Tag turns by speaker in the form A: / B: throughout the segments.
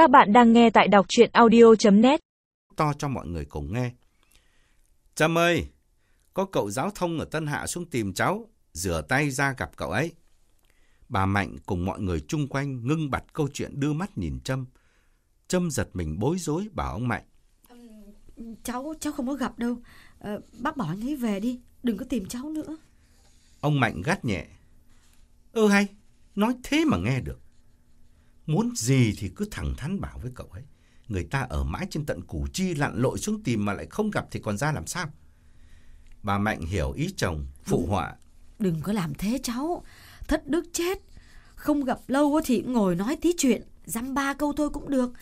A: Các bạn đang nghe tại đọc chuyện audio.net
B: To cho mọi người cùng nghe. Trâm ơi, có cậu giáo thông ở Tân Hạ xuống tìm cháu, rửa tay ra gặp cậu ấy. Bà Mạnh cùng mọi người chung quanh ngưng bặt câu chuyện đưa mắt nhìn Trâm. Trâm giật mình bối rối bảo ông Mạnh.
C: Cháu cháu không có gặp đâu. Ờ, bác bỏ anh ấy về đi, đừng có tìm cháu nữa.
B: Ông Mạnh gắt nhẹ. Ơ hay, nói thế mà nghe được. Muốn gì thì cứ thẳng thắn bảo với cậu ấy. Người ta ở mãi trên tận Củ Chi lặn lội xuống tìm mà lại không gặp thì còn ra làm sao? Bà Mạnh hiểu ý chồng, phụ họa.
C: Đừng có làm thế cháu. Thất đức chết. Không gặp lâu thì ngồi nói tí chuyện. Dăm ba câu thôi cũng được.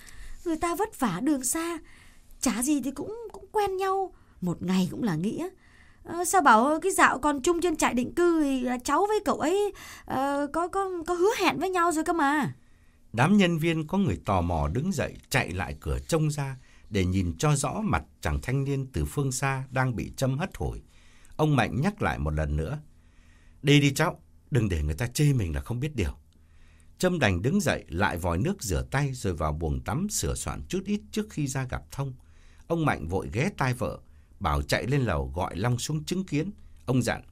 C: Người ta vất vả đường xa. Chả gì thì cũng cũng quen nhau. Một ngày cũng là nghĩa. Ờ, sao bảo cái dạo còn chung trên trại định cư thì cháu với cậu ấy ờ, có có có hứa hẹn với nhau rồi cơ mà.
B: Đám nhân viên có người tò mò đứng dậy chạy lại cửa trông ra để nhìn cho rõ mặt chàng thanh niên từ phương xa đang bị châm hất hủi. Ông Mạnh nhắc lại một lần nữa. Đi đi cháu, đừng để người ta chê mình là không biết điều. Trâm đành đứng dậy lại vòi nước rửa tay rồi vào buồng tắm sửa soạn chút ít trước khi ra gặp Thông. Ông Mạnh vội ghé tai vợ, bảo chạy lên lầu gọi Long xuống chứng kiến. Ông dặn,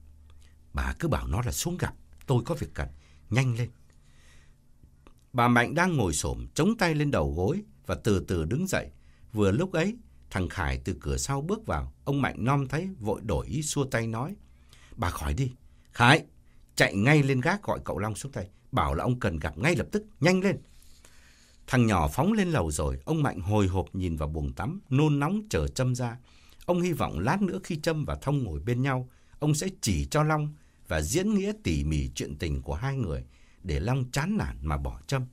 B: bà cứ bảo nó là xuống gặp, tôi có việc cần, nhanh lên. Bà Mạnh đang ngồi xổm chống tay lên đầu gối và từ từ đứng dậy. Vừa lúc ấy, thằng Khải từ cửa sau bước vào. Ông Mạnh nom thấy vội đổi ý xua tay nói. Bà khỏi đi. Khải, chạy ngay lên gác gọi cậu Long xuống tay. Bảo là ông cần gặp ngay lập tức, nhanh lên. Thằng nhỏ phóng lên lầu rồi, ông Mạnh hồi hộp nhìn vào buồng tắm, nôn nóng chờ châm ra. Ông hy vọng lát nữa khi châm và Thông ngồi bên nhau, ông sẽ chỉ cho Long và diễn nghĩa tỉ mỉ chuyện tình của hai người để Long chán nản mà bỏ Trâm.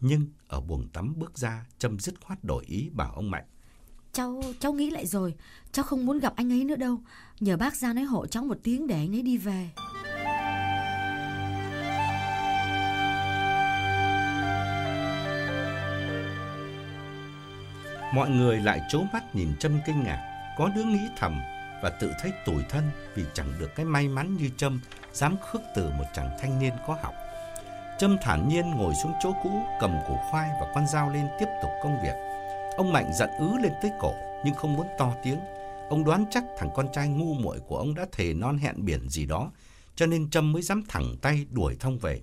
B: Nhưng ở buồng tắm bước ra, Trâm dứt khoát đổi ý bảo ông Mạnh.
C: Cháu cháu nghĩ lại rồi, cháu không muốn gặp anh ấy nữa đâu. Nhờ bác ra nói hộ cháu một tiếng để anh ấy đi về.
B: Mọi người lại trố mắt nhìn Trâm kinh ngạc, có đứa nghĩ thầm và tự thấy tủi thân vì chẳng được cái may mắn như Trâm dám khước từ một chàng thanh niên có học. Trâm thản nhiên ngồi xuống chỗ cũ, cầm củ khoai và con dao lên tiếp tục công việc. Ông Mạnh giận ứ lên tới cổ nhưng không muốn to tiếng. Ông đoán chắc thằng con trai ngu muội của ông đã thề non hẹn biển gì đó, cho nên Trâm mới dám thẳng tay đuổi Thông về.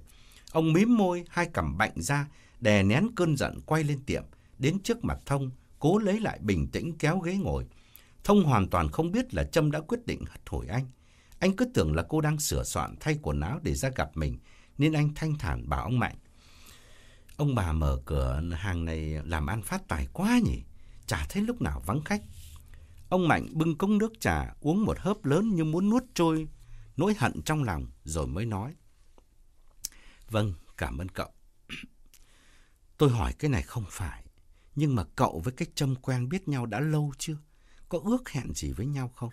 B: Ông mím môi, hai cằm bạnh ra, đè nén cơn giận quay lên tiệm, đến trước mặt Thông, cố lấy lại bình tĩnh kéo ghế ngồi. Thông hoàn toàn không biết là Trâm đã quyết định hất hủi anh. Anh cứ tưởng là cô đang sửa soạn thay quần áo để ra gặp mình, nên anh thanh thản bảo ông Mạnh. Ông bà mở cửa hàng này làm ăn phát tài quá nhỉ, chả thấy lúc nào vắng khách. Ông Mạnh bưng cốc nước trà uống một hớp lớn như muốn nuốt trôi nỗi hận trong lòng rồi mới nói. Vâng, cảm ơn cậu. Tôi hỏi cái này không phải, nhưng mà cậu với cái châm quen biết nhau đã lâu chưa? Có ước hẹn gì với nhau không?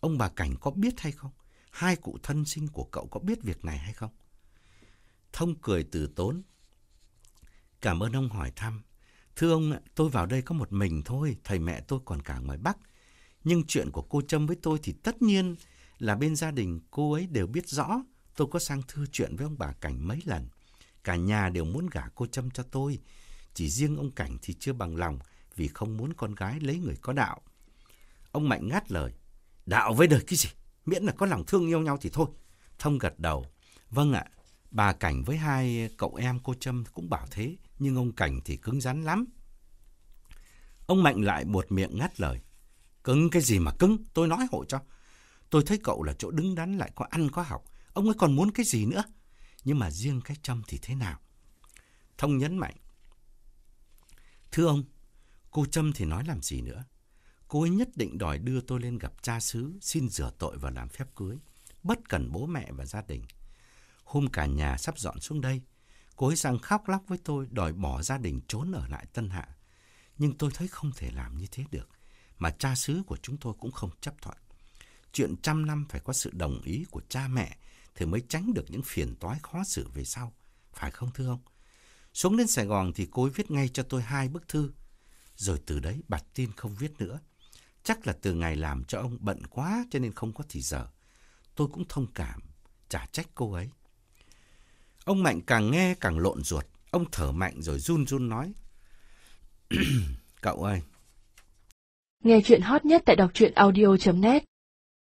B: Ông bà Cảnh có biết hay không? Hai cụ thân sinh của cậu có biết việc này hay không? Thông cười từ tốn. Cảm ơn ông hỏi thăm. Thưa ông, tôi vào đây có một mình thôi, thầy mẹ tôi còn cả ngoài Bắc. Nhưng chuyện của cô Trâm với tôi thì tất nhiên là bên gia đình cô ấy đều biết rõ. Tôi có sang thư chuyện với ông bà Cảnh mấy lần. Cả nhà đều muốn gả cô Trâm cho tôi. Chỉ riêng ông Cảnh thì chưa bằng lòng vì không muốn con gái lấy người có đạo. Ông Mạnh ngắt lời. Đạo với đời cái gì? Miễn là có lòng thương yêu nhau thì thôi. Thông gật đầu. Vâng ạ, bà Cảnh với hai cậu em cô Trâm cũng bảo thế. Nhưng ông Cảnh thì cứng rắn lắm. Ông Mạnh lại buột miệng ngắt lời. Cứng cái gì mà cứng? Tôi nói hộ cho. Tôi thấy cậu là chỗ đứng đắn lại có ăn có học. Ông ấy còn muốn cái gì nữa? Nhưng mà riêng cái Trâm thì thế nào? Thông nhấn mạnh. Thưa ông, cô Trâm thì nói làm gì nữa? Cô ấy nhất định đòi đưa tôi lên gặp cha xứ, xin rửa tội và làm phép cưới, bất cần bố mẹ và gia đình. Hôm cả nhà sắp dọn xuống đây, cô ấy sang khóc lóc với tôi đòi bỏ gia đình trốn ở lại Tân Hạ. Nhưng tôi thấy không thể làm như thế được, mà cha xứ của chúng tôi cũng không chấp thuận. Chuyện trăm năm phải có sự đồng ý của cha mẹ thì mới tránh được những phiền toái khó xử về sau. Phải không thưa ông? Xuống đến Sài Gòn thì cô ấy viết ngay cho tôi hai bức thư. Rồi từ đấy bạch tin không viết nữa. Chắc là từ ngày làm cho ông bận quá cho nên không có thì giờ. Tôi cũng thông cảm, chả trách cô ấy. Ông Mạnh càng nghe càng lộn ruột. Ông thở mạnh rồi run run nói. Cậu ơi!
A: Nghe chuyện hot nhất tại đọc truyện audio.net